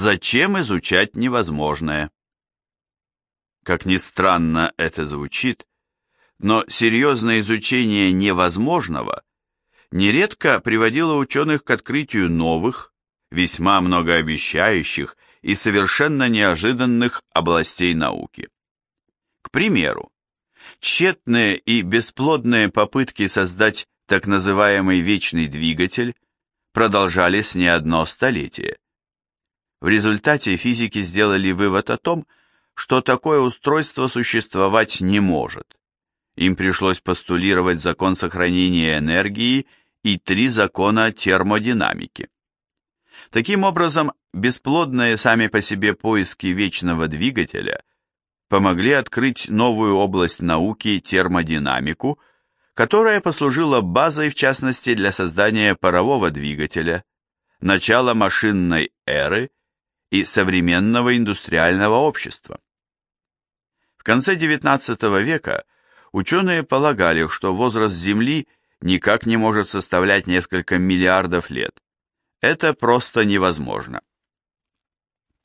Зачем изучать невозможное? Как ни странно это звучит, но серьезное изучение невозможного нередко приводило ученых к открытию новых, весьма многообещающих и совершенно неожиданных областей науки. К примеру, тщетные и бесплодные попытки создать так называемый вечный двигатель продолжались не одно столетие. В результате физики сделали вывод о том, что такое устройство существовать не может. Им пришлось постулировать закон сохранения энергии и три закона термодинамики. Таким образом, бесплодные сами по себе поиски вечного двигателя помогли открыть новую область науки термодинамику, которая послужила базой в частности для создания парового двигателя, начала машинной эры и современного индустриального общества. В конце XIX века ученые полагали, что возраст Земли никак не может составлять несколько миллиардов лет. Это просто невозможно.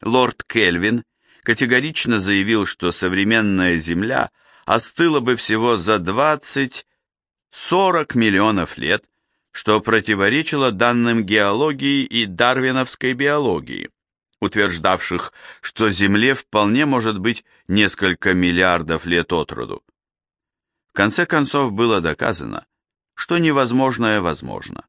Лорд Кельвин категорично заявил, что современная Земля остыла бы всего за 20-40 миллионов лет, что противоречило данным геологии и дарвиновской биологии, утверждавших, что Земле вполне может быть несколько миллиардов лет от роду. В конце концов было доказано, что невозможное возможно.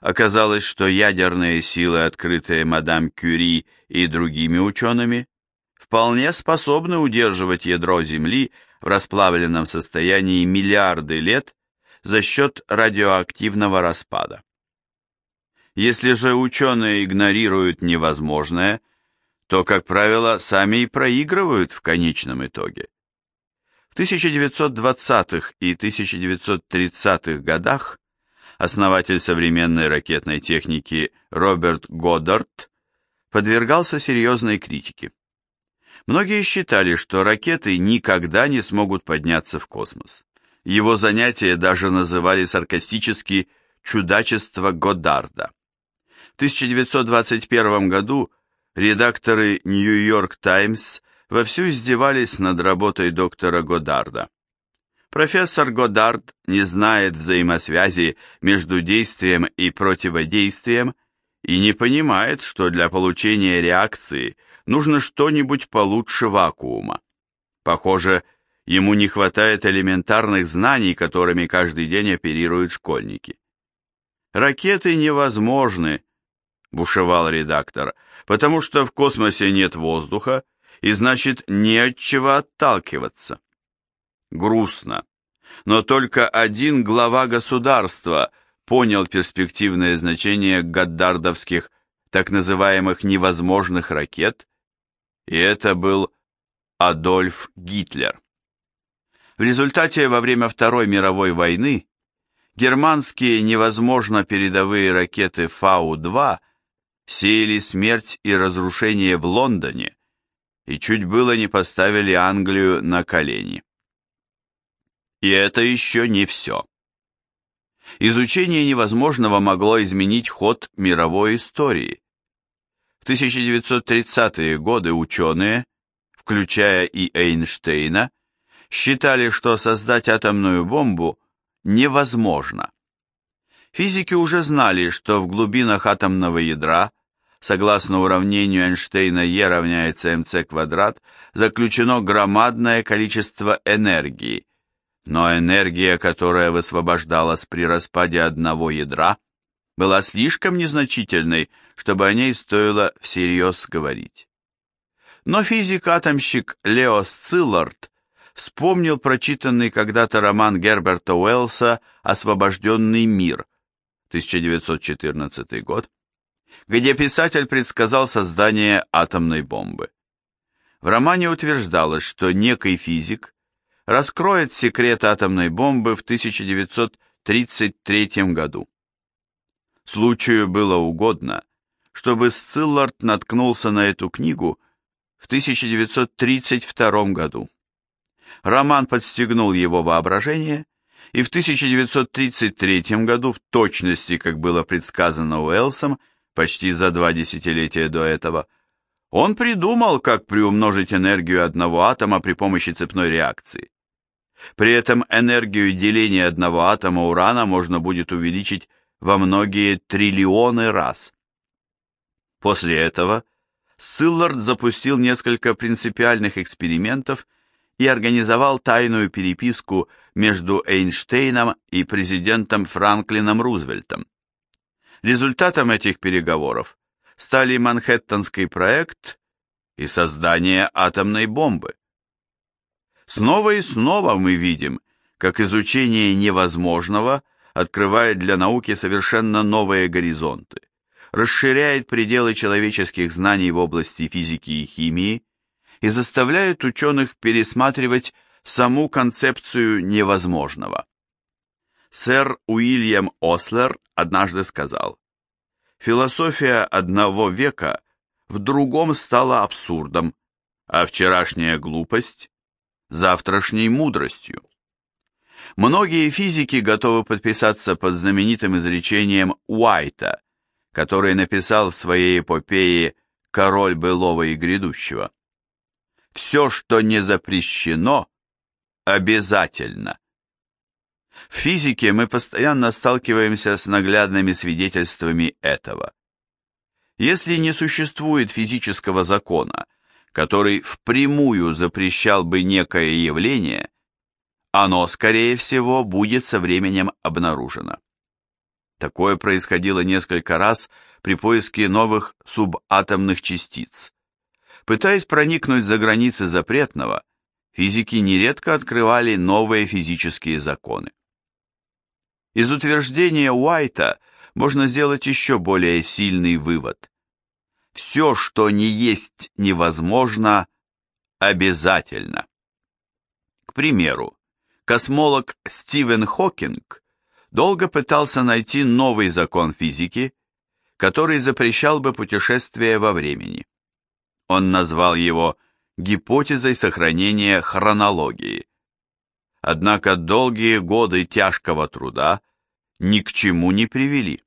Оказалось, что ядерные силы, открытые мадам Кюри и другими учеными, вполне способны удерживать ядро Земли в расплавленном состоянии миллиарды лет за счет радиоактивного распада. Если же ученые игнорируют невозможное, то, как правило, сами и проигрывают в конечном итоге. В 1920-х и 1930-х годах основатель современной ракетной техники Роберт Годдард подвергался серьезной критике. Многие считали, что ракеты никогда не смогут подняться в космос. Его занятия даже называли саркастически «чудачество Годдарда». В 1921 году редакторы «Нью-Йорк Таймс» вовсю издевались над работой доктора Годдарда. Профессор Годдард не знает взаимосвязи между действием и противодействием и не понимает, что для получения реакции нужно что-нибудь получше вакуума. Похоже, ему не хватает элементарных знаний, которыми каждый день оперируют школьники. Ракеты невозможны, бушевал редактор, потому что в космосе нет воздуха, и значит не от чего отталкиваться. Грустно. Но только один глава государства понял перспективное значение гаддардовских так называемых невозможных ракет, и это был Адольф Гитлер. В результате во время Второй мировой войны германские невозможно передовые ракеты Фау-2 сеяли смерть и разрушение в Лондоне и чуть было не поставили Англию на колени. И это еще не все. Изучение невозможного могло изменить ход мировой истории. В 1930-е годы ученые, включая и Эйнштейна, считали, что создать атомную бомбу невозможно. Физики уже знали, что в глубинах атомного ядра согласно уравнению Эйнштейна E равняется mc квадрат, заключено громадное количество энергии, но энергия, которая высвобождалась при распаде одного ядра, была слишком незначительной, чтобы о ней стоило всерьез говорить. Но физик-атомщик Лео Сциллард вспомнил прочитанный когда-то роман Герберта Уэллса «Освобожденный мир» 1914 год, где писатель предсказал создание атомной бомбы. В романе утверждалось, что некий физик раскроет секрет атомной бомбы в 1933 году. Случаю было угодно, чтобы Сциллард наткнулся на эту книгу в 1932 году. Роман подстегнул его воображение, и в 1933 году, в точности, как было предсказано Уэллсом, почти за два десятилетия до этого, Он придумал, как приумножить энергию одного атома при помощи цепной реакции. При этом энергию деления одного атома урана можно будет увеличить во многие триллионы раз. После этого Силлард запустил несколько принципиальных экспериментов и организовал тайную переписку между Эйнштейном и президентом Франклином Рузвельтом. Результатом этих переговоров стали Манхэттенский проект и создание атомной бомбы. Снова и снова мы видим, как изучение невозможного открывает для науки совершенно новые горизонты, расширяет пределы человеческих знаний в области физики и химии и заставляет ученых пересматривать саму концепцию невозможного. Сэр Уильям Ослер однажды сказал, «Философия одного века в другом стала абсурдом, а вчерашняя глупость – завтрашней мудростью». Многие физики готовы подписаться под знаменитым изречением Уайта, который написал в своей эпопее «Король былого и грядущего». «Все, что не запрещено, обязательно». В физике мы постоянно сталкиваемся с наглядными свидетельствами этого. Если не существует физического закона, который впрямую запрещал бы некое явление, оно, скорее всего, будет со временем обнаружено. Такое происходило несколько раз при поиске новых субатомных частиц. Пытаясь проникнуть за границы запретного, физики нередко открывали новые физические законы. Из утверждения Уайта можно сделать еще более сильный вывод. Все, что не есть невозможно, обязательно. К примеру, космолог Стивен Хокинг долго пытался найти новый закон физики, который запрещал бы путешествие во времени. Он назвал его гипотезой сохранения хронологии. Однако долгие годы тяжкого труда ни к чему не привели.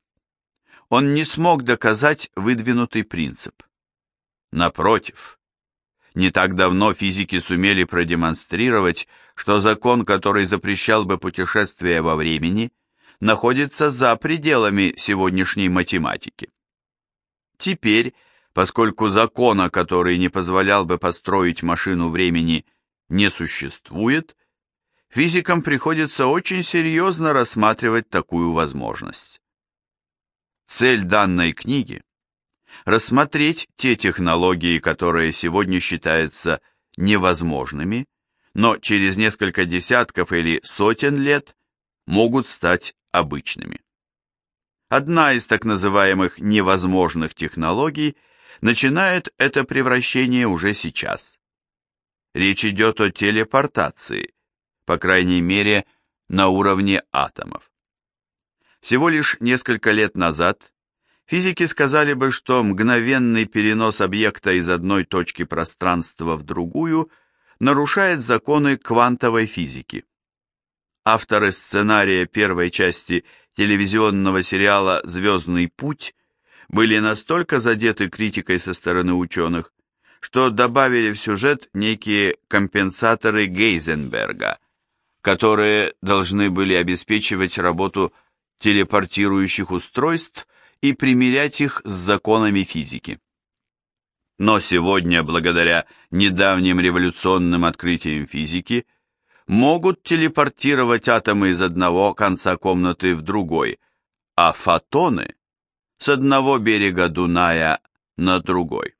Он не смог доказать выдвинутый принцип. Напротив, не так давно физики сумели продемонстрировать, что закон, который запрещал бы путешествия во времени, находится за пределами сегодняшней математики. Теперь, поскольку закона, который не позволял бы построить машину времени, не существует, физикам приходится очень серьезно рассматривать такую возможность. Цель данной книги – рассмотреть те технологии, которые сегодня считаются невозможными, но через несколько десятков или сотен лет могут стать обычными. Одна из так называемых невозможных технологий начинает это превращение уже сейчас. Речь идет о телепортации, по крайней мере, на уровне атомов. Всего лишь несколько лет назад физики сказали бы, что мгновенный перенос объекта из одной точки пространства в другую нарушает законы квантовой физики. Авторы сценария первой части телевизионного сериала «Звездный путь» были настолько задеты критикой со стороны ученых, что добавили в сюжет некие компенсаторы Гейзенберга – которые должны были обеспечивать работу телепортирующих устройств и примерять их с законами физики. Но сегодня, благодаря недавним революционным открытиям физики, могут телепортировать атомы из одного конца комнаты в другой, а фотоны – с одного берега Дуная на другой.